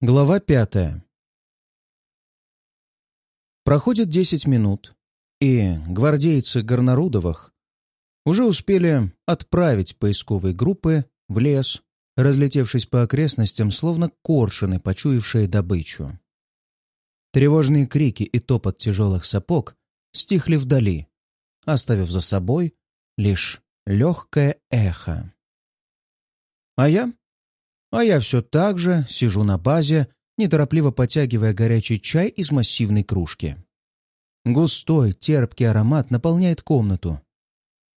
Глава пятая. Проходит десять минут, и гвардейцы Горнарудовых уже успели отправить поисковые группы в лес, разлетевшись по окрестностям, словно коршуны, почуявшие добычу. Тревожные крики и топот тяжелых сапог стихли вдали, оставив за собой лишь легкое эхо. А я а я все так же сижу на базе, неторопливо потягивая горячий чай из массивной кружки. Густой, терпкий аромат наполняет комнату.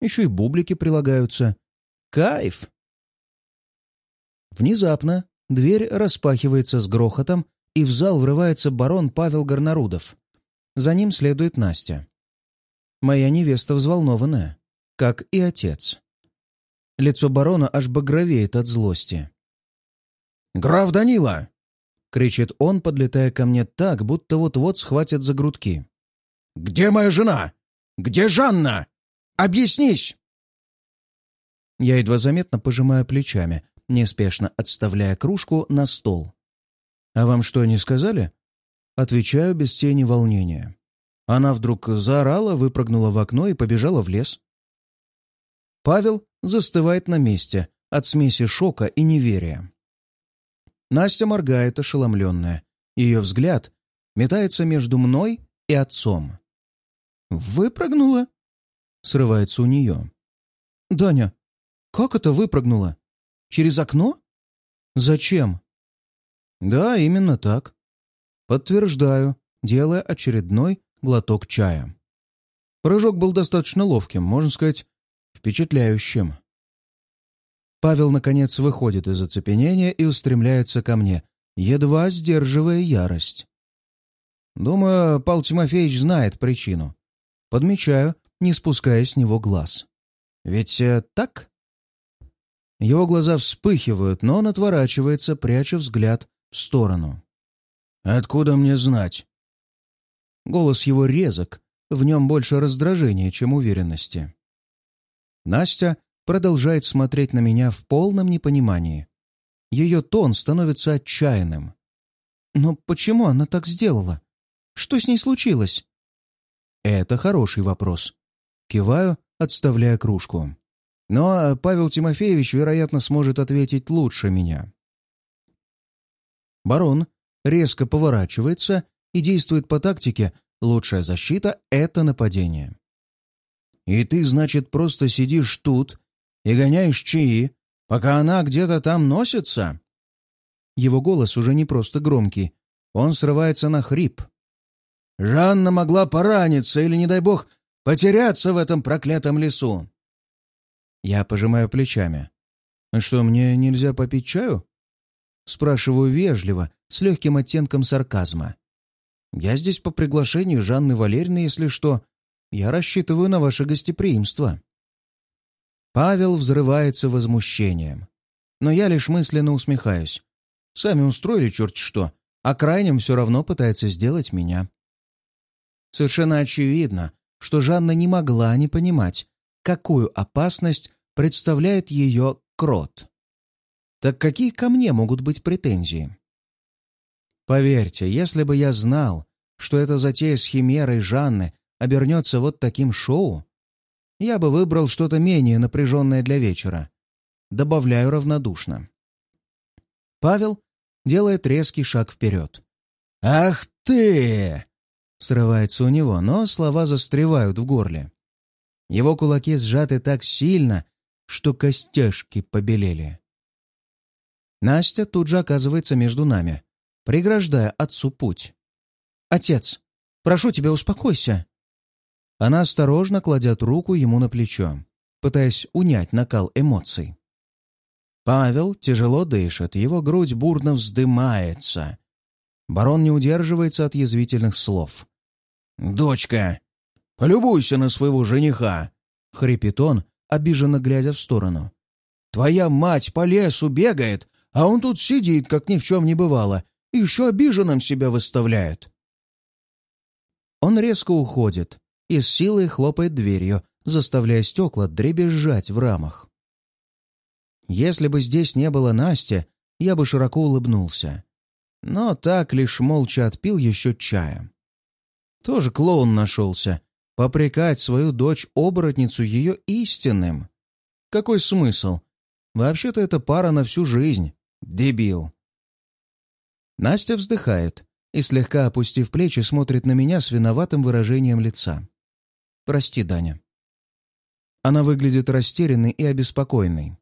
Еще и бублики прилагаются. Кайф! Внезапно дверь распахивается с грохотом, и в зал врывается барон Павел Горнарудов. За ним следует Настя. Моя невеста взволнованная, как и отец. Лицо барона аж багровеет от злости. «Граф Данила!» — кричит он, подлетая ко мне так, будто вот-вот схватит за грудки. «Где моя жена? Где Жанна? Объяснись!» Я едва заметно пожимаю плечами, неспешно отставляя кружку на стол. «А вам что, не сказали?» Отвечаю без тени волнения. Она вдруг заорала, выпрыгнула в окно и побежала в лес. Павел застывает на месте от смеси шока и неверия. Настя моргает, ошеломленная. Ее взгляд метается между мной и отцом. «Выпрыгнула?» — срывается у нее. «Даня, как это выпрыгнула? Через окно? Зачем?» «Да, именно так. Подтверждаю, делая очередной глоток чая. Прыжок был достаточно ловким, можно сказать, впечатляющим. Павел, наконец, выходит из оцепенения и устремляется ко мне, едва сдерживая ярость. Думаю, Павел Тимофеевич знает причину. Подмечаю, не спуская с него глаз. Ведь э, так? Его глаза вспыхивают, но он отворачивается, пряча взгляд в сторону. «Откуда мне знать?» Голос его резок, в нем больше раздражения, чем уверенности. Настя продолжает смотреть на меня в полном непонимании. Ее тон становится отчаянным. Но почему она так сделала? Что с ней случилось? Это хороший вопрос. Киваю, отставляя кружку. Но Павел Тимофеевич, вероятно, сможет ответить лучше меня. Барон резко поворачивается и действует по тактике «лучшая защита — это нападение». «И ты, значит, просто сидишь тут и гоняешь чаи, пока она где-то там носится?» Его голос уже не просто громкий, он срывается на хрип. «Жанна могла пораниться или, не дай бог, потеряться в этом проклятом лесу!» Я пожимаю плечами. «Что, мне нельзя попить чаю?» Спрашиваю вежливо, с легким оттенком сарказма. «Я здесь по приглашению Жанны Валерьевны, если что. Я рассчитываю на ваше гостеприимство». Павел взрывается возмущением. Но я лишь мысленно усмехаюсь. Сами устроили черт что, а крайним все равно пытается сделать меня. Совершенно очевидно, что Жанна не могла не понимать, какую опасность представляет ее крот. Так какие ко мне могут быть претензии? Поверьте, если бы я знал, что эта затея с химерой Жанны обернется вот таким шоу, я бы выбрал что-то менее напряженное для вечера. Добавляю равнодушно. Павел делает резкий шаг вперед. «Ах ты!» Срывается у него, но слова застревают в горле. Его кулаки сжаты так сильно, что костяшки побелели. Настя тут же оказывается между нами, преграждая отцу путь. «Отец, прошу тебя, успокойся!» Она осторожно кладет руку ему на плечо, пытаясь унять накал эмоций. Павел тяжело дышит, его грудь бурно вздымается. Барон не удерживается от язвительных слов. «Дочка, полюбуйся на своего жениха!» — хрипит он, обиженно глядя в сторону. «Твоя мать по лесу бегает, а он тут сидит, как ни в чем не бывало, и еще обиженным себя выставляет». Он резко уходит, и с силой хлопает дверью, заставляя стекла дребезжать в рамах. Если бы здесь не было Насти, я бы широко улыбнулся. но так лишь молча отпил еще чая. Тоже клоун нашелся. Попрекать свою дочь-оборотницу ее истинным. Какой смысл? Вообще-то это пара на всю жизнь. Дебил. Настя вздыхает и, слегка опустив плечи, смотрит на меня с виноватым выражением лица. «Прости, Даня». Она выглядит растерянной и обеспокоенной.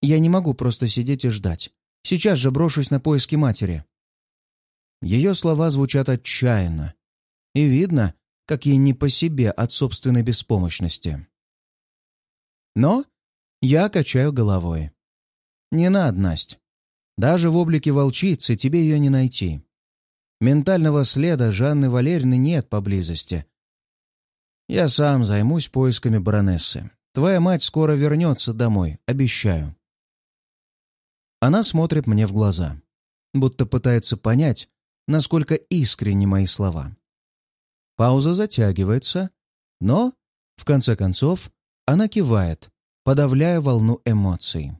«Я не могу просто сидеть и ждать. Сейчас же брошусь на поиски матери». Ее слова звучат отчаянно. И видно, как ей не по себе от собственной беспомощности. Но я качаю головой. «Не надо, Насть. Даже в облике волчицы тебе ее не найти. Ментального следа Жанны Валерьевны нет поблизости. Я сам займусь поисками баронессы. Твоя мать скоро вернется домой, обещаю». Она смотрит мне в глаза, будто пытается понять, насколько искренни мои слова. Пауза затягивается, но, в конце концов, она кивает, подавляя волну эмоций.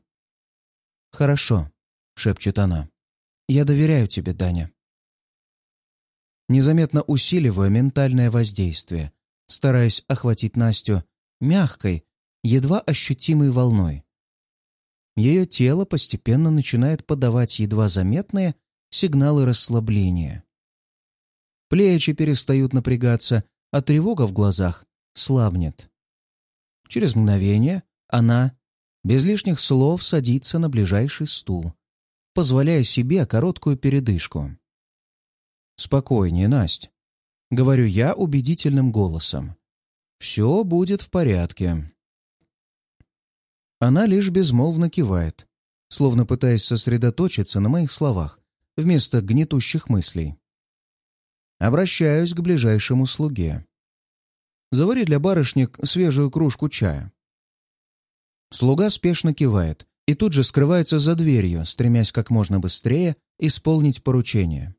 «Хорошо», — шепчет она. «Я доверяю тебе, Даня». Незаметно усиливая ментальное воздействие, стараясь охватить Настю мягкой, едва ощутимой волной. Ее тело постепенно начинает подавать едва заметные сигналы расслабления. Плечи перестают напрягаться, а тревога в глазах слабнет. Через мгновение она, без лишних слов, садится на ближайший стул, позволяя себе короткую передышку. «Спокойнее, Насть», — говорю я убедительным голосом. «Все будет в порядке». Она лишь безмолвно кивает, словно пытаясь сосредоточиться на моих словах вместо гнетущих мыслей. Обращаюсь к ближайшему слуге. Завари для барышник свежую кружку чая. Слуга спешно кивает и тут же скрывается за дверью, стремясь как можно быстрее исполнить поручение.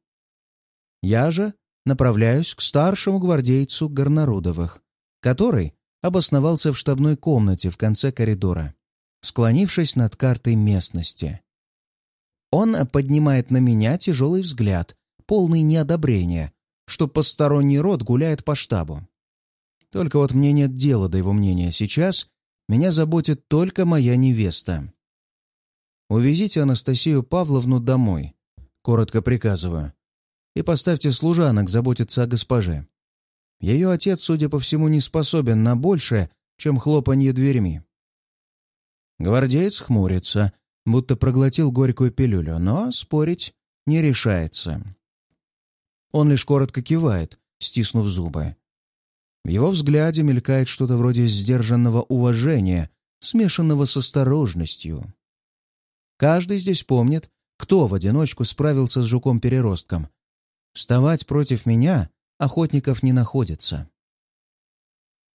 Я же направляюсь к старшему гвардейцу Горнарудовых, который обосновался в штабной комнате в конце коридора, склонившись над картой местности. Он поднимает на меня тяжелый взгляд, полный неодобрения, что посторонний род гуляет по штабу. Только вот мне нет дела до его мнения сейчас, меня заботит только моя невеста. «Увезите Анастасию Павловну домой», — коротко приказываю, «и поставьте служанок заботиться о госпоже. Ее отец, судя по всему, не способен на большее, чем хлопанье дверьми». Гвардеец хмурится, будто проглотил горькую пилюлю, но спорить не решается. Он лишь коротко кивает, стиснув зубы. В его взгляде мелькает что-то вроде сдержанного уважения, смешанного с осторожностью. Каждый здесь помнит, кто в одиночку справился с жуком-переростком. Вставать против меня охотников не находится.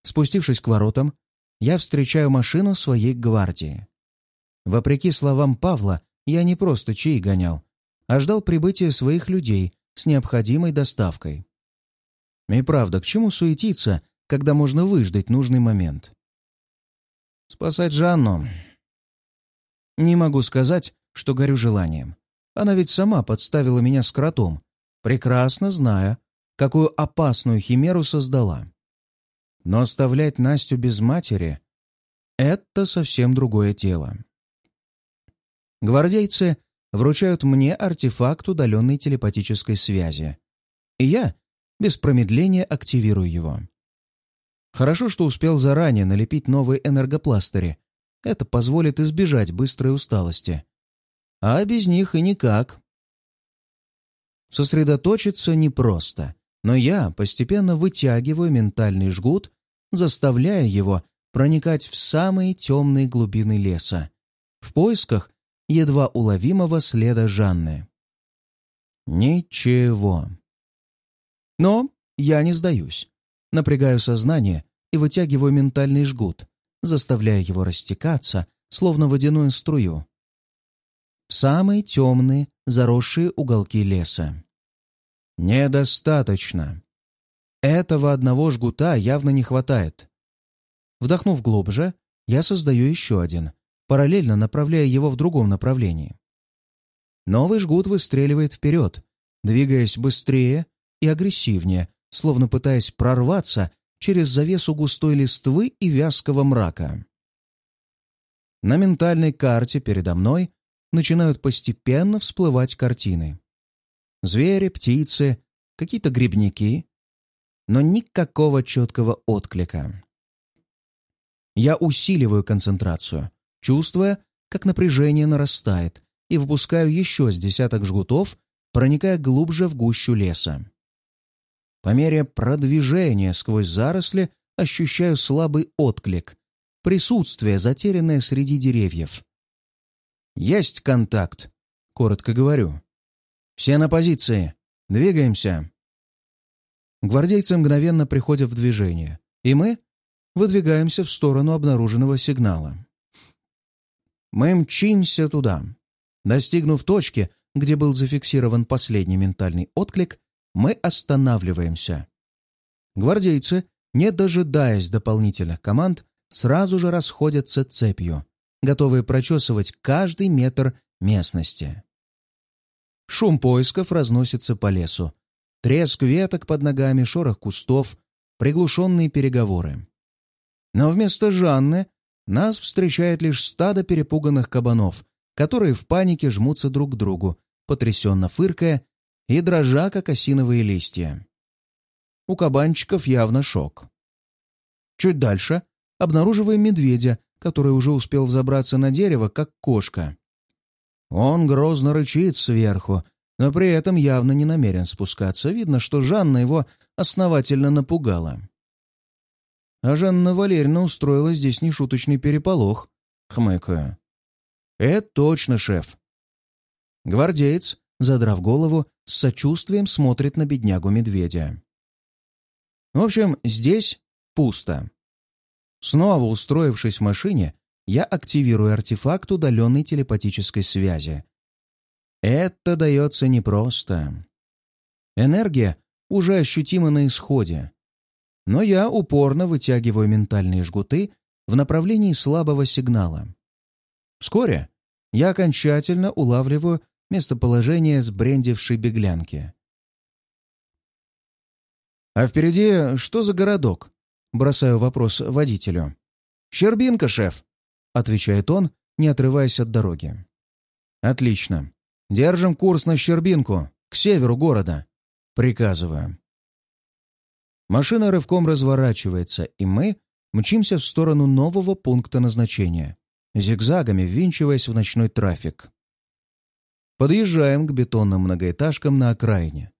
Спустившись к воротам, я встречаю машину своей гвардии. Вопреки словам Павла, я не просто чаи гонял, а ждал прибытия своих людей с необходимой доставкой. И правда, к чему суетиться, когда можно выждать нужный момент? Спасать Жанну. Не могу сказать, что горю желанием. Она ведь сама подставила меня с кротом, прекрасно зная, какую опасную химеру создала. Но оставлять Настю без матери — это совсем другое дело. Гвардейцы вручают мне артефакт удаленной телепатической связи. И я без промедления активирую его. Хорошо, что успел заранее налепить новые энергопластыри. Это позволит избежать быстрой усталости. А без них и никак. Сосредоточиться непросто, но я постепенно вытягиваю ментальный жгут, заставляя его проникать в самые темные глубины леса, в поисках едва уловимого следа Жанны. Ничего. Но я не сдаюсь. Напрягаю сознание и вытягиваю ментальный жгут, заставляя его растекаться, словно водяную струю. Самые темные, заросшие уголки леса. Недостаточно. Этого одного жгута явно не хватает. Вдохнув глубже, я создаю еще один, параллельно направляя его в другом направлении. Новый жгут выстреливает вперед, двигаясь быстрее и агрессивнее, словно пытаясь прорваться через завесу густой листвы и вязкого мрака. На ментальной карте передо мной начинают постепенно всплывать картины. Звери, птицы, какие-то грибники, но никакого четкого отклика. Я усиливаю концентрацию, чувствуя, как напряжение нарастает, и выпускаю еще с десяток жгутов, проникая глубже в гущу леса. По мере продвижения сквозь заросли ощущаю слабый отклик, присутствие, затерянное среди деревьев. «Есть контакт», — коротко говорю. «Все на позиции. Двигаемся». Гвардейцы мгновенно приходят в движение, и мы выдвигаемся в сторону обнаруженного сигнала. Мы мчимся туда. Достигнув точки, где был зафиксирован последний ментальный отклик, мы останавливаемся. Гвардейцы, не дожидаясь дополнительных команд, сразу же расходятся цепью, готовые прочесывать каждый метр местности. Шум поисков разносится по лесу. Треск веток под ногами, шорох кустов, приглушенные переговоры. Но вместо Жанны нас встречает лишь стадо перепуганных кабанов, которые в панике жмутся друг к другу, потрясенно фыркая и дрожа, как осиновые листья. У кабанчиков явно шок. Чуть дальше обнаруживаем медведя, который уже успел взобраться на дерево, как кошка. Он грозно рычит сверху, но при этом явно не намерен спускаться. Видно, что Жанна его основательно напугала. А Жанна Валерьевна устроила здесь нешуточный переполох, хмыкаю. «Это точно, шеф». Гвардеец, задрав голову, с сочувствием смотрит на беднягу-медведя. В общем, здесь пусто. Снова устроившись в машине, я активирую артефакт удаленной телепатической связи. Это дается непросто. Энергия уже ощутима на исходе. Но я упорно вытягиваю ментальные жгуты в направлении слабого сигнала. Вскоре я окончательно улавливаю местоположение сбрендившей беглянки. «А впереди что за городок?» Бросаю вопрос водителю. «Щербинка, шеф!» — отвечает он, не отрываясь от дороги. «Отлично. Держим курс на Щербинку, к северу города», — приказываю. Машина рывком разворачивается, и мы мчимся в сторону нового пункта назначения, зигзагами ввинчиваясь в ночной трафик. Подъезжаем к бетонным многоэтажкам на окраине.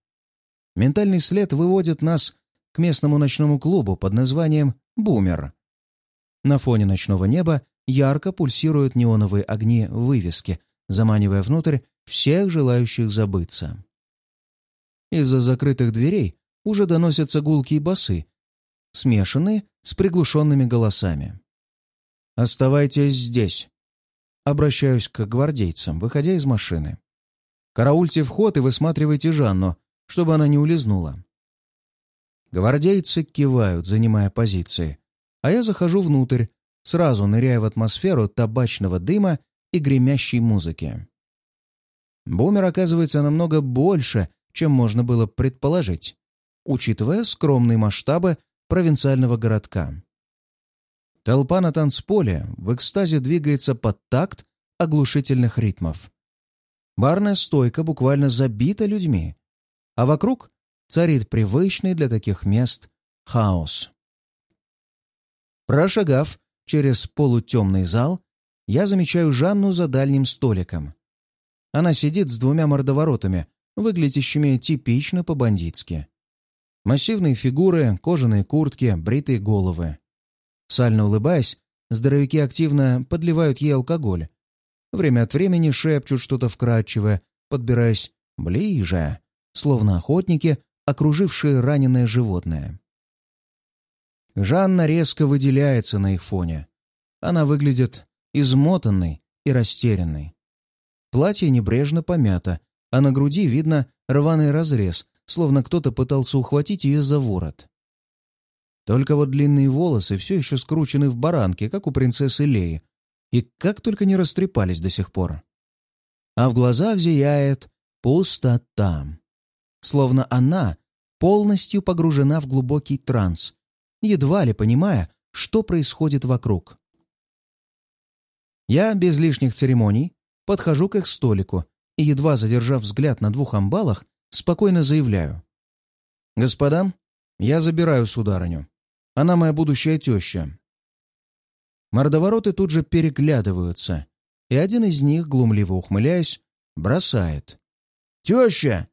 Ментальный след выводит нас к местному ночному клубу под названием «Бумер». На фоне ночного неба ярко пульсируют неоновые огни вывески, заманивая внутрь всех желающих забыться. Из-за закрытых дверей уже доносятся гулкие басы, смешанные с приглушенными голосами. «Оставайтесь здесь», — обращаюсь к гвардейцам, выходя из машины. «Караульте вход и высматривайте Жанну, чтобы она не улизнула. Гвардейцы кивают, занимая позиции, а я захожу внутрь, сразу ныряя в атмосферу табачного дыма и гремящей музыки. Бумер оказывается намного больше, чем можно было предположить, учитывая скромные масштабы провинциального городка. Толпа на танцполе в экстазе двигается под такт оглушительных ритмов. Барная стойка буквально забита людьми, а вокруг царит привычный для таких мест хаос. Прошагав через полутемный зал, я замечаю Жанну за дальним столиком. Она сидит с двумя мордоворотами, выглядящими типично по-бандитски. Массивные фигуры, кожаные куртки, бритые головы. Сально улыбаясь, здоровяки активно подливают ей алкоголь. Время от времени шепчут что-то вкрадчивое, подбираясь ближе, словно охотники, окружившие раненое животное. Жанна резко выделяется на их фоне. Она выглядит измотанной и растерянной. Платье небрежно помято, а на груди видно рваный разрез, словно кто-то пытался ухватить ее за ворот. Только вот длинные волосы все еще скручены в баранке, как у принцессы Леи, и как только не растрепались до сих пор. а в глазах зияет пустота. Словно она полностью погружена в глубокий транс, едва ли понимая, что происходит вокруг. Я без лишних церемоний подхожу к их столику и, едва задержав взгляд на двух амбалах, спокойно заявляю. «Господа, я забираю сударыню. Она моя будущая теща». Мордовороты тут же переглядываются, и один из них, глумливо ухмыляясь, бросает. «Теща!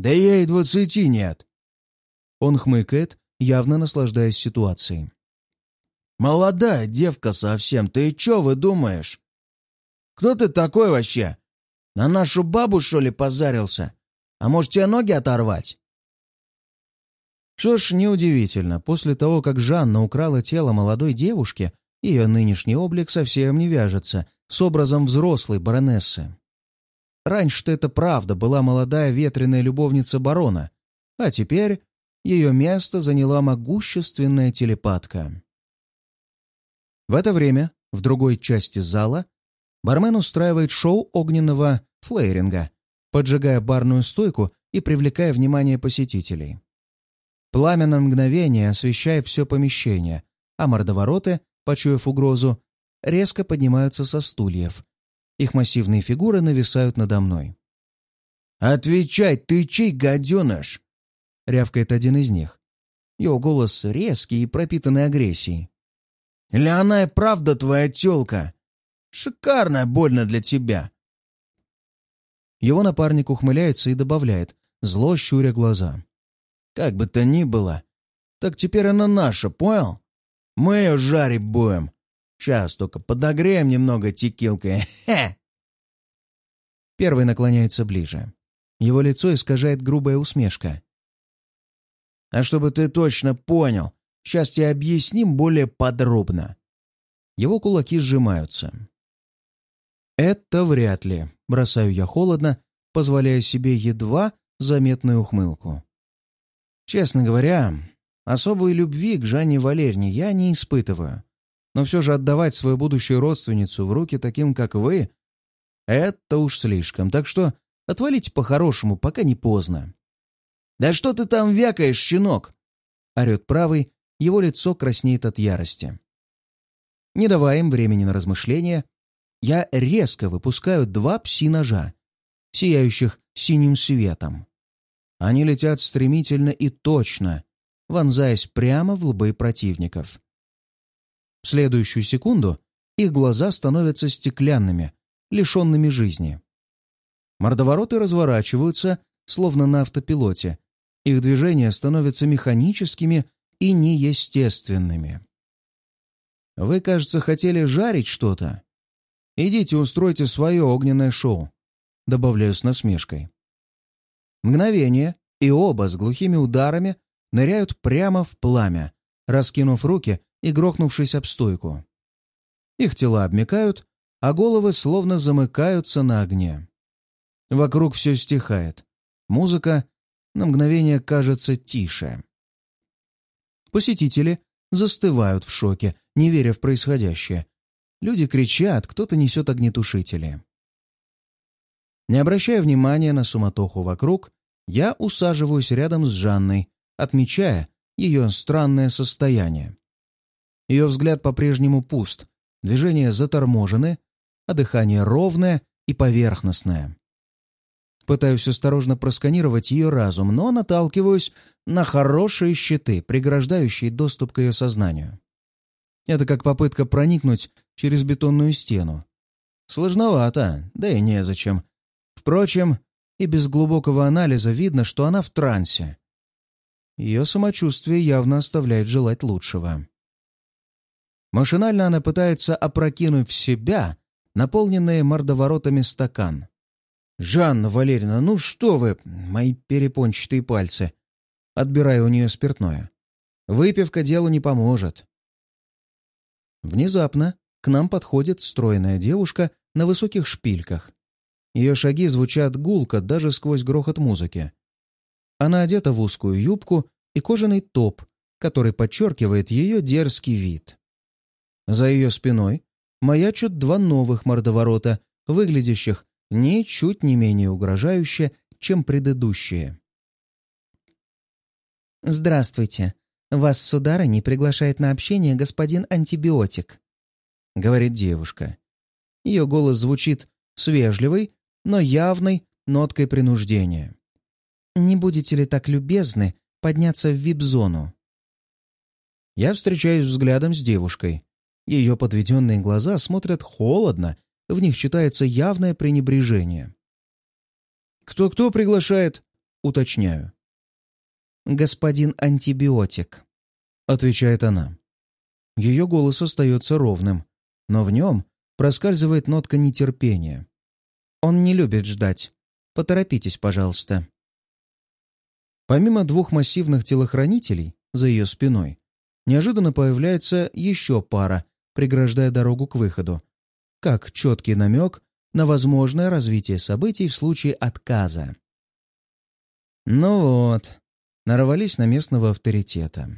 Да ей двадцати нет!» Он хмыкает, явно наслаждаясь ситуацией. «Молодая девка совсем, ты чё вы думаешь? Кто ты такой вообще? На нашу бабу, что ли, позарился? А может, тебе ноги оторвать?» Что ж, неудивительно, после того, как Жанна украла тело молодой девушки, ее нынешний облик совсем не вяжется с образом взрослой баронессы. Раньше-то это правда была молодая ветреная любовница барона, а теперь ее место заняла могущественная телепатка. В это время в другой части зала бармен устраивает шоу огненного флейринга, поджигая барную стойку и привлекая внимание посетителей. Пламя на мгновение освещает все помещение, а мордовороты, почуяв угрозу, резко поднимаются со стульев. Их массивные фигуры нависают надо мной. «Отвечай, ты чей гаденыш?» — рявкает один из них. Его голос резкий и пропитанный агрессией. «Или она и правда твоя тёлка? Шикарная больно для тебя!» Его напарник ухмыляется и добавляет, зло щуря глаза. «Как бы то ни было, так теперь она наша, понял? Мы ее жарить будем. Сейчас только подогреем немного текилкой. Хе!» Первый наклоняется ближе. Его лицо искажает грубая усмешка. «А чтобы ты точно понял, сейчас тебе объясним более подробно». Его кулаки сжимаются. «Это вряд ли», — бросаю я холодно, позволяя себе едва заметную ухмылку. Честно говоря, особой любви к Жанне Валерьевне я не испытываю. Но все же отдавать свою будущую родственницу в руки таким, как вы, это уж слишком. Так что отвалите по-хорошему, пока не поздно. «Да что ты там вякаешь, щенок?» — орет правый, его лицо краснеет от ярости. Не давая им времени на размышления, я резко выпускаю два пси-ножа, сияющих синим светом. Они летят стремительно и точно, вонзаясь прямо в лбы противников. В следующую секунду их глаза становятся стеклянными, лишенными жизни. Мордовороты разворачиваются, словно на автопилоте. Их движения становятся механическими и неестественными. Вы, кажется, хотели жарить что-то? Идите устройте свое огненное шоу, добавляю с насмешкой. Мгновение, и оба с глухими ударами ныряют прямо в пламя, раскинув руки и грохнувшись об стойку. Их тела обмекают, а головы словно замыкаются на огне. Вокруг все стихает. Музыка на мгновение кажется тише. Посетители застывают в шоке, не веря в происходящее. Люди кричат, кто-то несет огнетушители. Не обращая внимания на суматоху вокруг, я усаживаюсь рядом с Жанной, отмечая ее странное состояние. Ее взгляд по-прежнему пуст, движения заторможены, а дыхание ровное и поверхностное. Пытаюсь осторожно просканировать ее разум, но наталкиваюсь на хорошие щиты, преграждающие доступ к ее сознанию. Это как попытка проникнуть через бетонную стену. Сложновато, да и незачем. Впрочем, и без глубокого анализа видно, что она в трансе. Ее самочувствие явно оставляет желать лучшего. Машинально она пытается опрокинуть в себя наполненный мордоворотами стакан. «Жанна Валерьевна, ну что вы, мои перепончатые пальцы!» Отбираю у нее спиртное. «Выпивка делу не поможет». Внезапно к нам подходит стройная девушка на высоких шпильках. Ее шаги звучат гулко даже сквозь грохот музыки. Она одета в узкую юбку и кожаный топ, который подчеркивает ее дерзкий вид. За ее спиной маячат два новых мордоворота, выглядящих ничуть не менее угрожающе, чем предыдущие. «Здравствуйте. Вас, судара, не приглашает на общение господин Антибиотик», — говорит девушка. Ее голос звучит с но явной ноткой принуждения. «Не будете ли так любезны подняться в вип-зону?» Я встречаюсь взглядом с девушкой. Ее подведенные глаза смотрят холодно, в них читается явное пренебрежение. «Кто-кто приглашает?» — уточняю. «Господин антибиотик», — отвечает она. Ее голос остается ровным, но в нем проскальзывает нотка нетерпения. «Он не любит ждать. Поторопитесь, пожалуйста». Помимо двух массивных телохранителей за ее спиной, неожиданно появляется еще пара, преграждая дорогу к выходу, как четкий намек на возможное развитие событий в случае отказа. Ну вот, нарвались на местного авторитета.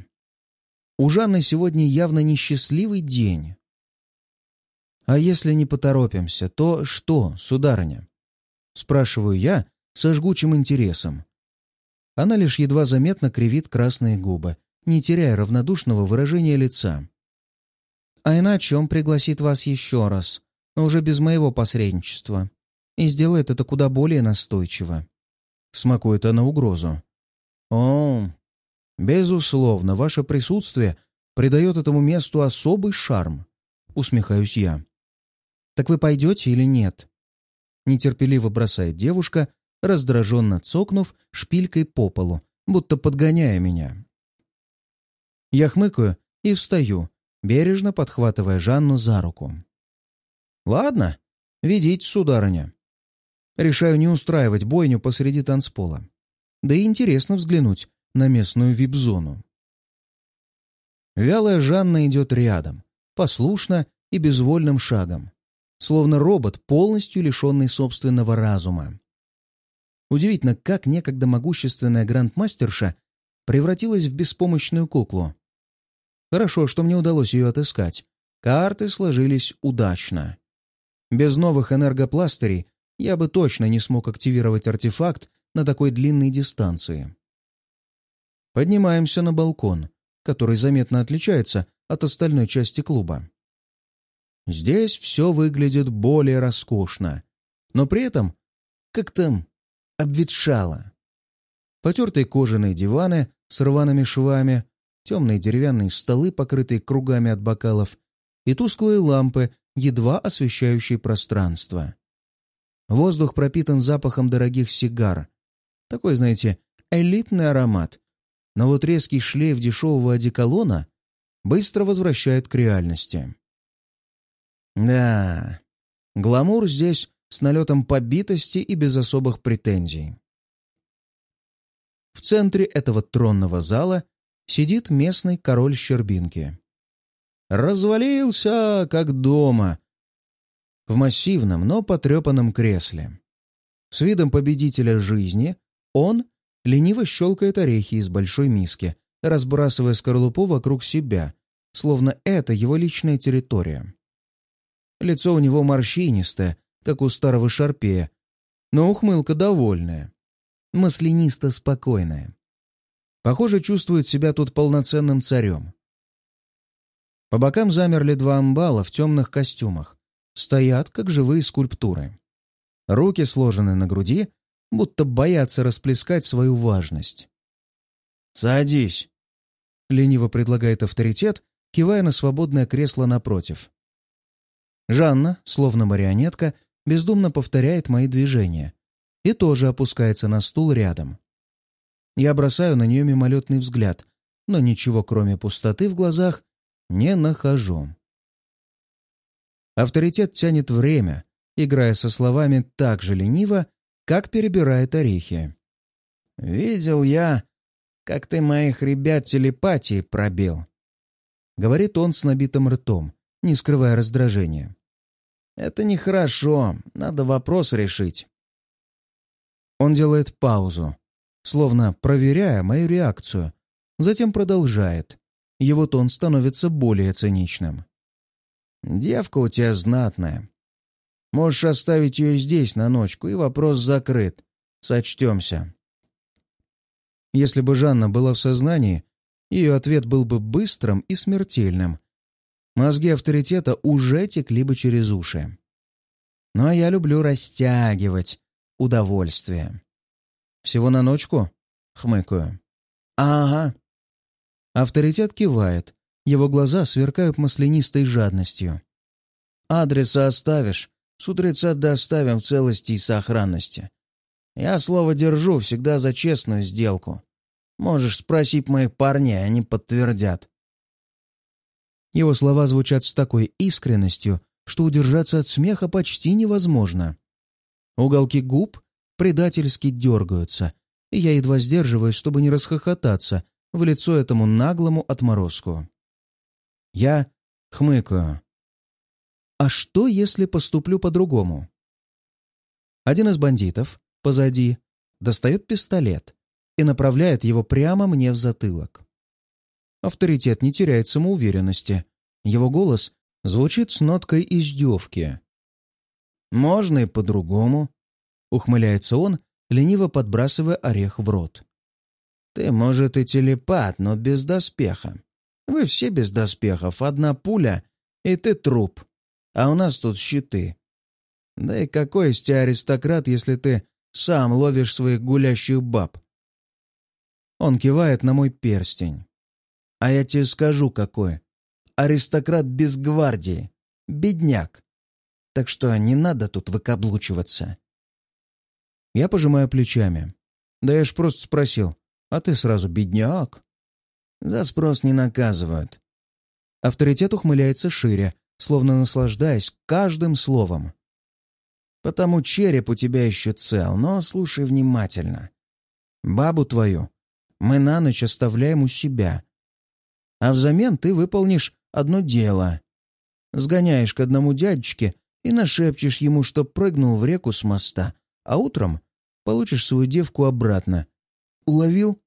У Жанны сегодня явно несчастливый день. «А если не поторопимся, то что, сударыня?» Спрашиваю я со жгучим интересом. Она лишь едва заметно кривит красные губы, не теряя равнодушного выражения лица. «А иначе он пригласит вас еще раз, но уже без моего посредничества, и сделает это куда более настойчиво». Смакует она угрозу. «О, безусловно, ваше присутствие придает этому месту особый шарм», — усмехаюсь я. «Так вы пойдете или нет?» Нетерпеливо бросает девушка, раздраженно цокнув шпилькой по полу, будто подгоняя меня. Я хмыкаю и встаю, бережно подхватывая Жанну за руку. «Ладно, ведите, сударыня». Решаю не устраивать бойню посреди танцпола. Да и интересно взглянуть на местную вип-зону. Вялая Жанна идет рядом, послушно и безвольным шагом, словно робот, полностью лишенный собственного разума. Удивительно, как некогда могущественная грандмастерша превратилась в беспомощную куклу. Хорошо, что мне удалось ее отыскать. Карты сложились удачно. Без новых энергопластырей я бы точно не смог активировать артефакт на такой длинной дистанции. Поднимаемся на балкон, который заметно отличается от остальной части клуба. Здесь все выглядит более роскошно, но при этом как-то обветшало. Потертые кожаные диваны с рваными швами, темные деревянные столы, покрытые кругами от бокалов, и тусклые лампы, едва освещающие пространство. Воздух пропитан запахом дорогих сигар. Такой, знаете, элитный аромат. Но вот резкий шлейф дешевого одеколона быстро возвращает к реальности. Да, гламур здесь с налетом побитости и без особых претензий. В центре этого тронного зала сидит местный король Щербинки. Развалился, как дома, в массивном, но потрепанном кресле. С видом победителя жизни он лениво щелкает орехи из большой миски, разбрасывая скорлупу вокруг себя, словно это его личная территория. Лицо у него морщинистое, как у старого шарпея, но ухмылка довольная, маслянисто-спокойная. Похоже, чувствует себя тут полноценным царем. По бокам замерли два амбала в темных костюмах. Стоят, как живые скульптуры. Руки сложены на груди, будто боятся расплескать свою важность. «Садись», — лениво предлагает авторитет, кивая на свободное кресло напротив. Жанна, словно марионетка, бездумно повторяет мои движения и тоже опускается на стул рядом. Я бросаю на нее мимолетный взгляд, но ничего, кроме пустоты в глазах, не нахожу. Авторитет тянет время, играя со словами так же лениво, как перебирает орехи. «Видел я, как ты моих ребят телепатии пробил», — говорит он с набитым ртом, не скрывая раздражения. «Это нехорошо, надо вопрос решить». Он делает паузу, словно проверяя мою реакцию, затем продолжает его тон становится более циничным. «Девка у тебя знатная. Можешь оставить ее здесь на ночку, и вопрос закрыт. Сочтемся. Если бы Жанна была в сознании, ее ответ был бы быстрым и смертельным. Мозги авторитета уже текли бы через уши. Но я люблю растягивать удовольствие. «Всего на ночку?» — хмыкаю. «Ага». Авторитет кивает. Его глаза сверкают маслянистой жадностью. «Адреса оставишь. С утреца доставим в целости и сохранности. Я слово держу всегда за честную сделку. Можешь спросить моих парней, они подтвердят». Его слова звучат с такой искренностью, что удержаться от смеха почти невозможно. Уголки губ предательски дергаются, и я едва сдерживаюсь, чтобы не расхохотаться в лицо этому наглому отморозку. Я хмыкаю. А что, если поступлю по-другому? Один из бандитов, позади, достает пистолет и направляет его прямо мне в затылок. Авторитет не теряет самоуверенности. Его голос звучит с ноткой издевки. «Можно и по-другому», — ухмыляется он, лениво подбрасывая орех в рот. «Ты, может, и телепат, но без доспеха. Вы все без доспехов, одна пуля, и ты труп. А у нас тут щиты. Да и какой из тебя аристократ, если ты сам ловишь своих гулящих баб?» Он кивает на мой перстень. «А я тебе скажу, какой аристократ без гвардии, бедняк. Так что не надо тут выкаблучиваться. Я пожимаю плечами. Да я ж просто спросил, а ты сразу бедняк? За спрос не наказывают. Авторитет ухмыляется шире, словно наслаждаясь каждым словом. Потому череп у тебя еще цел, но слушай внимательно. Бабу твою мы на ночь оставляем у себя. А взамен ты выполнишь одно дело. Сгоняешь к одному дядечке и нашепчешь ему, чтоб прыгнул в реку с моста, а утром получишь свою девку обратно. Уловил?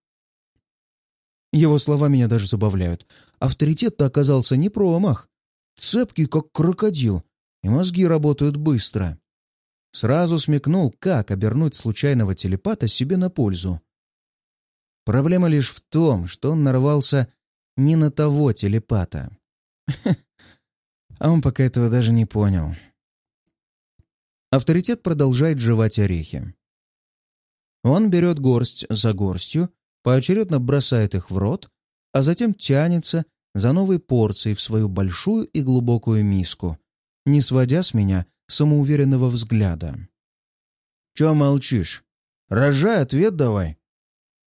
Его слова меня даже забавляют. Авторитет-то оказался не промах. Цепкий, как крокодил, и мозги работают быстро. Сразу смекнул, как обернуть случайного телепата себе на пользу. Проблема лишь в том, что он нарвался не на того телепата. А он пока этого даже не понял. Авторитет продолжает жевать орехи. Он берет горсть за горстью, поочередно бросает их в рот, а затем тянется за новой порцией в свою большую и глубокую миску, не сводя с меня самоуверенного взгляда. «Чё молчишь? Рожай ответ давай!»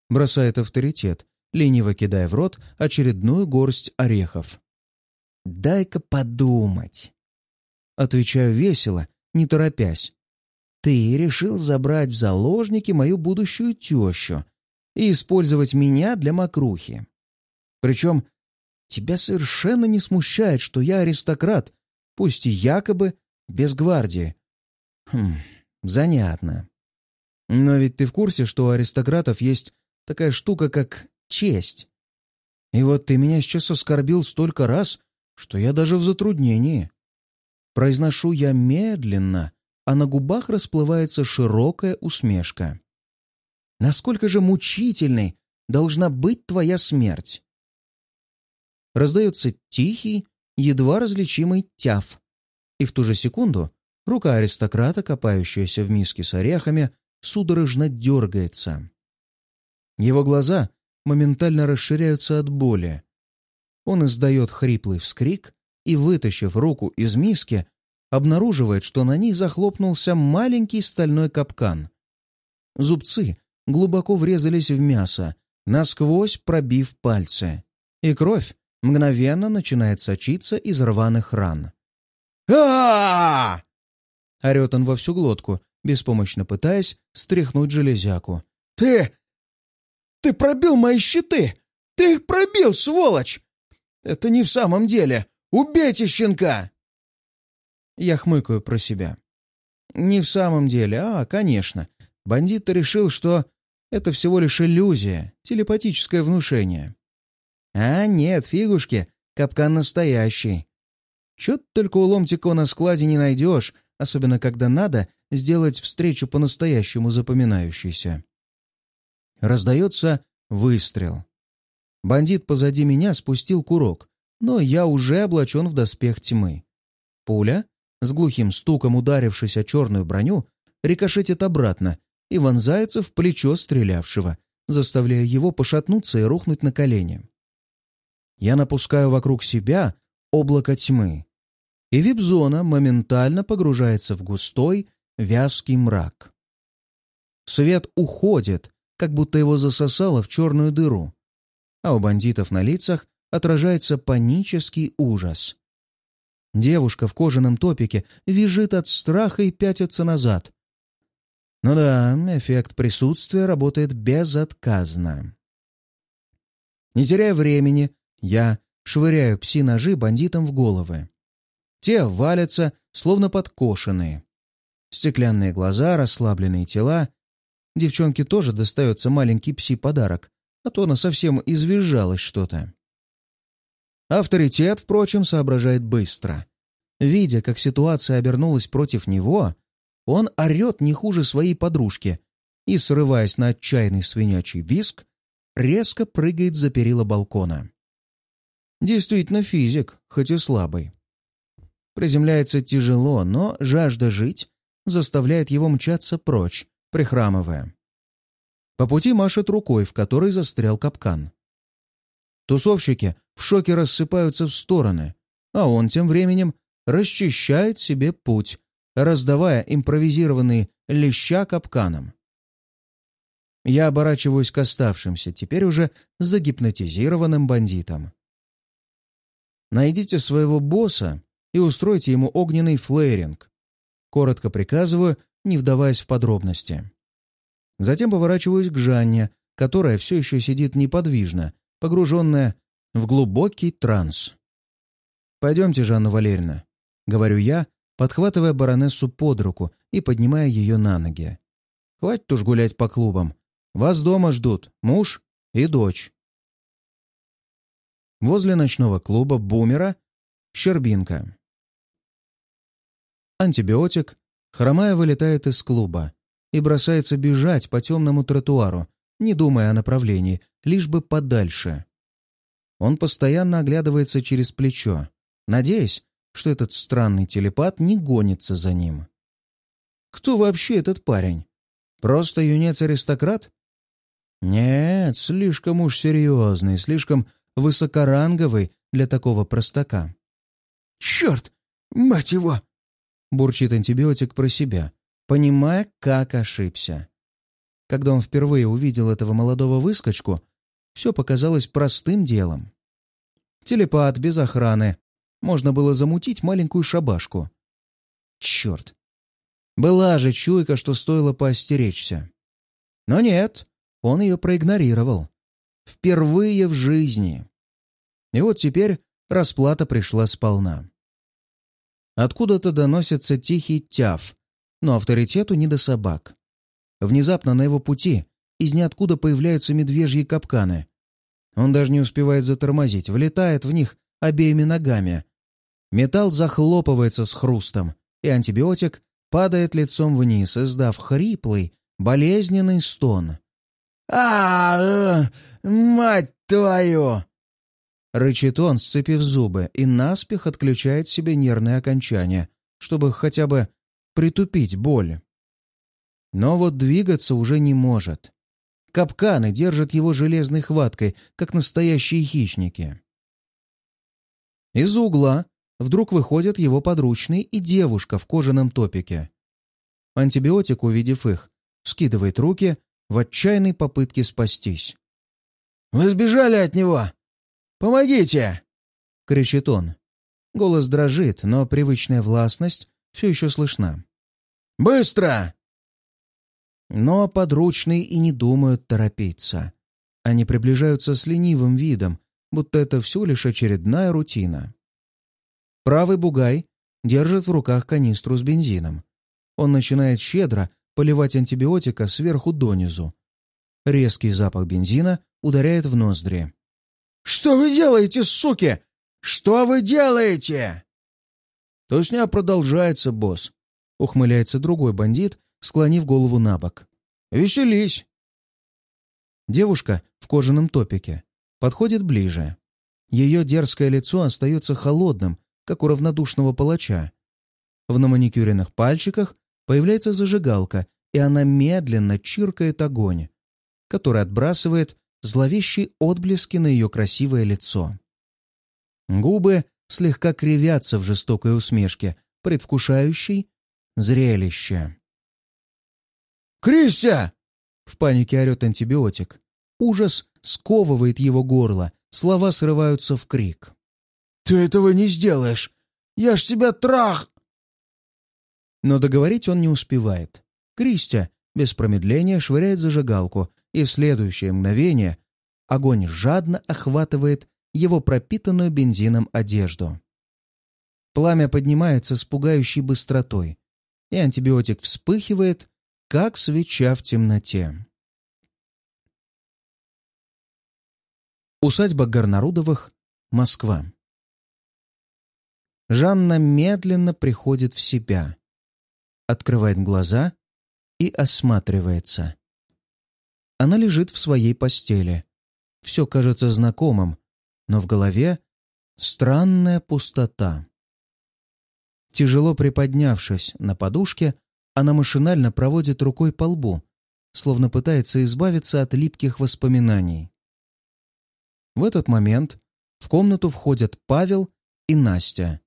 Бросает авторитет, лениво кидая в рот очередную горсть орехов. «Дай-ка подумать». Отвечаю весело, не торопясь. «Ты решил забрать в заложники мою будущую тещу и использовать меня для мокрухи. Причем тебя совершенно не смущает, что я аристократ, пусть и якобы без гвардии. Хм, занятно. Но ведь ты в курсе, что у аристократов есть такая штука, как честь. И вот ты меня сейчас оскорбил столько раз, что я даже в затруднении. Произношу я медленно, а на губах расплывается широкая усмешка. Насколько же мучительной должна быть твоя смерть? Раздается тихий, едва различимый тяв, и в ту же секунду рука аристократа, копающаяся в миске с орехами, судорожно дергается. Его глаза моментально расширяются от боли. Он издает хриплый вскрик и, вытащив руку из миски, обнаруживает, что на ней захлопнулся маленький стальной капкан. Зубцы глубоко врезались в мясо, насквозь пробив пальцы, и кровь мгновенно начинает сочиться из рваных ран. а Орет он во всю глотку, беспомощно пытаясь стряхнуть железяку. «Ты ты пробил мои щиты! Ты их пробил, сволочь! Это не в самом деле! Убейте щенка!» Я хмыкаю про себя. «Не в самом деле, а, конечно. Бандит-то решил, что это всего лишь иллюзия, телепатическое внушение. А нет, фигушки, капкан настоящий. Чё только у ломтика на складе не найдешь, особенно когда надо сделать встречу по-настоящему запоминающейся. Раздается выстрел. Бандит позади меня спустил курок, но я уже облачен в доспех тьмы. Пуля, с глухим стуком ударившись о черную броню, рикошетит обратно и вонзается в плечо стрелявшего, заставляя его пошатнуться и рухнуть на колени. Я напускаю вокруг себя облако тьмы, и вип-зона моментально погружается в густой, вязкий мрак. Свет уходит, как будто его засосало в черную дыру, а у бандитов на лицах отражается панический ужас. Девушка в кожаном топике визжит от страха и пятится назад. Ну да, эффект присутствия работает безотказно. Не теряя времени, я швыряю пси-ножи бандитам в головы. Те валятся, словно подкошенные. Стеклянные глаза, расслабленные тела. Девчонке тоже достается маленький пси-подарок, а то она совсем извизжалась что-то. Авторитет, впрочем, соображает быстро. Видя, как ситуация обернулась против него, он орет не хуже своей подружки и, срываясь на отчаянный свинячий виск, резко прыгает за перила балкона. Действительно физик, хоть и слабый. Приземляется тяжело, но жажда жить заставляет его мчаться прочь, прихрамывая. По пути машет рукой, в которой застрял капкан. Тусовщики в шоке рассыпаются в стороны, а он тем временем расчищает себе путь, раздавая импровизированные леща капканом. Я оборачиваюсь к оставшимся, теперь уже загипнотизированным бандитам. Найдите своего босса и устройте ему огненный флееринг. Коротко приказываю, не вдаваясь в подробности. Затем поворачиваюсь к Жанне, которая все еще сидит неподвижно, погруженная в глубокий транс. «Пойдемте, Жанна Валерьевна», — говорю я, подхватывая баронессу под руку и поднимая ее на ноги. «Хватит уж гулять по клубам. Вас дома ждут муж и дочь». Возле ночного клуба «Бумера» Щербинка. Антибиотик, хромая, вылетает из клуба и бросается бежать по темному тротуару, не думая о направлении, лишь бы подальше. Он постоянно оглядывается через плечо, надеясь, что этот странный телепат не гонится за ним. Кто вообще этот парень? Просто юнец-аристократ? Нет, слишком уж серьезный, слишком высокоранговый для такого простака. «Черт! Мать его!» — бурчит антибиотик про себя, понимая, как ошибся. Когда он впервые увидел этого молодого выскочку, все показалось простым делом. Телепат, без охраны. Можно было замутить маленькую шабашку. Черт! Была же чуйка, что стоило поостеречься. Но нет, он ее проигнорировал. Впервые в жизни. И вот теперь расплата пришла сполна. Откуда-то доносится тихий тяв, но авторитету не до собак. Внезапно на его пути из ниоткуда появляются медвежьи капканы. Он даже не успевает затормозить, влетает в них обеими ногами. Металл захлопывается с хрустом, и антибиотик падает лицом вниз, издав хриплый, болезненный стон. а, -а Мать твою!» Рычит он, сцепив зубы, и наспех отключает себе нервные окончания, чтобы хотя бы притупить боль. Но вот двигаться уже не может. Капканы держат его железной хваткой, как настоящие хищники. Из угла вдруг выходят его подручный и девушка в кожаном топике. Антибиотик, увидев их, скидывает руки в отчаянной попытке спастись. «Вы сбежали от него! Помогите!» — кричит он. Голос дрожит, но привычная властность все еще слышна. «Быстро!» Но подручные и не думают торопиться. Они приближаются с ленивым видом, будто это всего лишь очередная рутина. Правый бугай держит в руках канистру с бензином. Он начинает щедро поливать антибиотика сверху донизу. Резкий запах бензина ударяет в ноздри. «Что вы делаете, суки? Что вы делаете?» Тусня продолжается, босс. — ухмыляется другой бандит, склонив голову на бок. «Веселись!» Девушка в кожаном топике подходит ближе. Ее дерзкое лицо остается холодным, как у равнодушного палача. В наманикюренных пальчиках появляется зажигалка, и она медленно чиркает огонь, который отбрасывает зловещие отблески на ее красивое лицо. Губы слегка кривятся в жестокой усмешке, предвкушающей зрелище. «Кристия!» — в панике орет антибиотик. Ужас сковывает его горло, слова срываются в крик. «Ты этого не сделаешь! Я ж тебя трах!» Но договорить он не успевает. Кристия без промедления швыряет зажигалку, и в следующее мгновение огонь жадно охватывает его пропитанную бензином одежду. Пламя поднимается с пугающей быстротой, и антибиотик вспыхивает, как свеча в темноте. Усадьба Горнарудовых, Москва. Жанна медленно приходит в себя, открывает глаза и осматривается. Она лежит в своей постели. Все кажется знакомым, но в голове странная пустота. Тяжело приподнявшись на подушке, она машинально проводит рукой по лбу, словно пытается избавиться от липких воспоминаний. В этот момент в комнату входят Павел и Настя.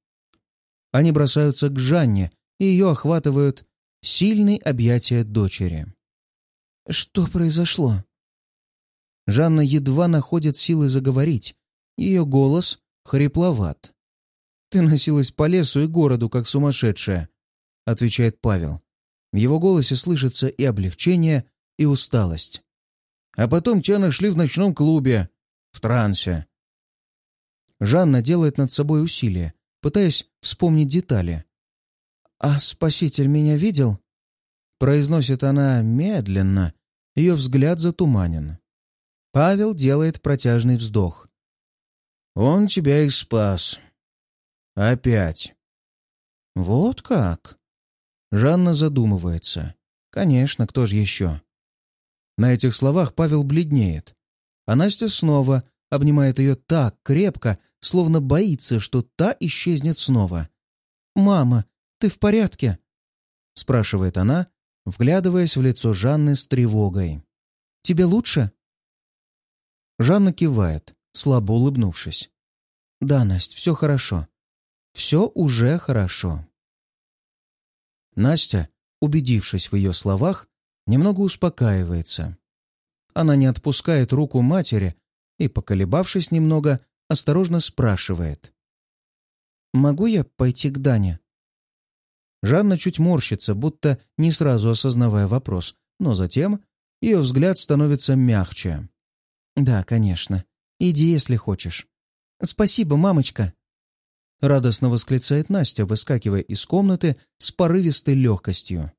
Они бросаются к Жанне, и ее охватывают сильные объятия дочери. «Что произошло?» Жанна едва находит силы заговорить. Ее голос хрипловат. «Ты носилась по лесу и городу, как сумасшедшая», — отвечает Павел. В его голосе слышится и облегчение, и усталость. «А потом тебя нашли в ночном клубе, в трансе». Жанна делает над собой усилие, пытаясь вспомнить детали. «А спаситель меня видел?» Произносит она медленно, ее взгляд затуманен. Павел делает протяжный вздох. «Он тебя и спас. Опять». «Вот как?» Жанна задумывается. «Конечно, кто же еще?» На этих словах Павел бледнеет, а Настя снова обнимает ее так крепко, словно боится, что та исчезнет снова. «Мама, ты в порядке?» — спрашивает она, вглядываясь в лицо Жанны с тревогой. «Тебе лучше?» Жанна кивает, слабо улыбнувшись. «Да, Настя, все хорошо. Все уже хорошо». Настя, убедившись в ее словах, немного успокаивается. Она не отпускает руку матери и, поколебавшись немного, осторожно спрашивает. «Могу я пойти к Дане?» Жанна чуть морщится, будто не сразу осознавая вопрос, но затем ее взгляд становится мягче. «Да, конечно. Иди, если хочешь». «Спасибо, мамочка!» Радостно восклицает Настя, выскакивая из комнаты с порывистой легкостью.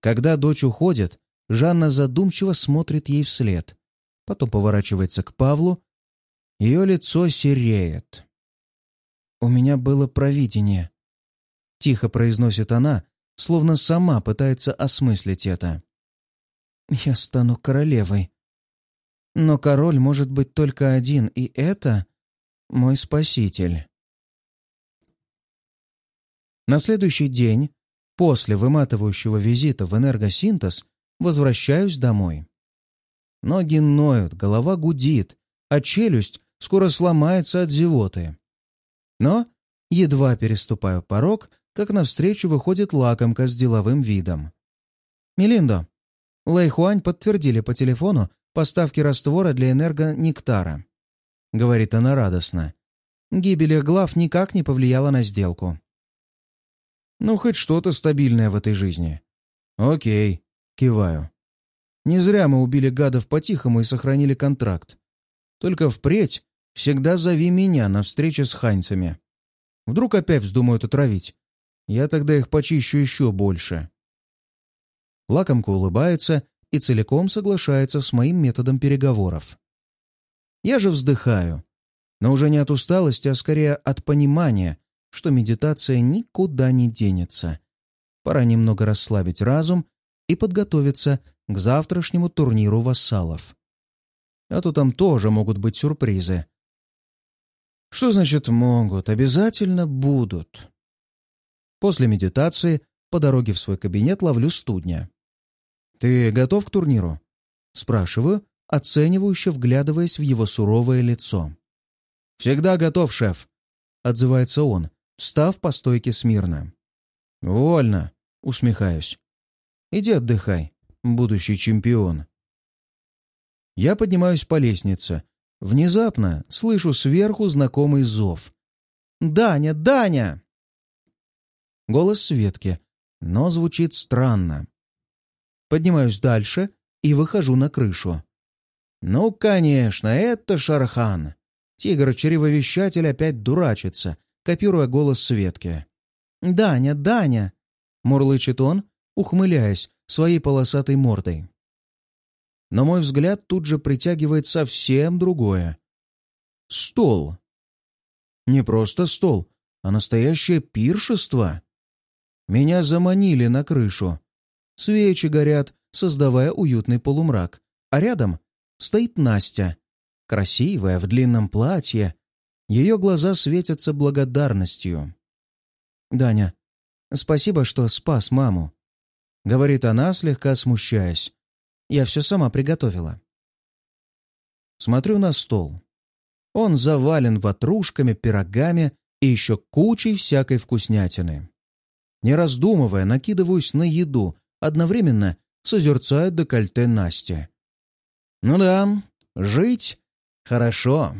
Когда дочь уходит, Жанна задумчиво смотрит ей вслед, потом поворачивается к Павлу. Ее лицо сереет. «У меня было провидение», — тихо произносит она, словно сама пытается осмыслить это. «Я стану королевой. Но король может быть только один, и это мой спаситель». На следующий день, после выматывающего визита в энергосинтез, возвращаюсь домой. Ноги ноют, голова гудит, а челюсть скоро сломается от зевоты. Но едва переступаю порог, как навстречу выходит лакомка с деловым видом. «Мелиндо, Лэйхуань подтвердили по телефону поставки раствора для энергонектара», — говорит она радостно. Гибель их глав никак не повлияла на сделку. «Ну, хоть что-то стабильное в этой жизни». «Окей», — киваю. «Не зря мы убили гадов по-тихому и сохранили контракт. Только впредь всегда зови меня на встречи с ханьцами. Вдруг опять вздумают отравить, я тогда их почищу еще больше. Лакомка улыбается и целиком соглашается с моим методом переговоров. Я же вздыхаю, но уже не от усталости, а скорее от понимания, что медитация никуда не денется. Пора немного расслабить разум и подготовиться к завтрашнему турниру вассалов. А то там тоже могут быть сюрпризы. Что значит «могут»? Обязательно будут. После медитации по дороге в свой кабинет ловлю студня. «Ты готов к турниру?» Спрашиваю, оценивающе вглядываясь в его суровое лицо. «Всегда готов, шеф», — отзывается он, встав по стойке смирно. «Вольно», — усмехаюсь. «Иди отдыхай, будущий чемпион». Я поднимаюсь по лестнице. Внезапно слышу сверху знакомый зов. «Даня! Даня!» Голос Светки, но звучит странно. Поднимаюсь дальше и выхожу на крышу. Ну, конечно, это Шархан. Тигр-чревовещатель опять дурачится, копируя голос Светки. «Даня, Даня!» — мурлычет он, ухмыляясь своей полосатой мордой. Но мой взгляд тут же притягивает совсем другое. Стол. Не просто стол, а настоящее пиршество. Меня заманили на крышу. Свечи горят, создавая уютный полумрак, а рядом стоит Настя, красивая, в длинном платье. Ее глаза светятся благодарностью. «Даня, спасибо, что спас маму», — говорит она, слегка смущаясь. «Я все сама приготовила». Смотрю на стол. Он завален ватрушками, пирогами и еще кучей всякой вкуснятины. Не раздумывая, накидываюсь на еду, одновременно созерцая декольте Насти. Ну да, жить хорошо.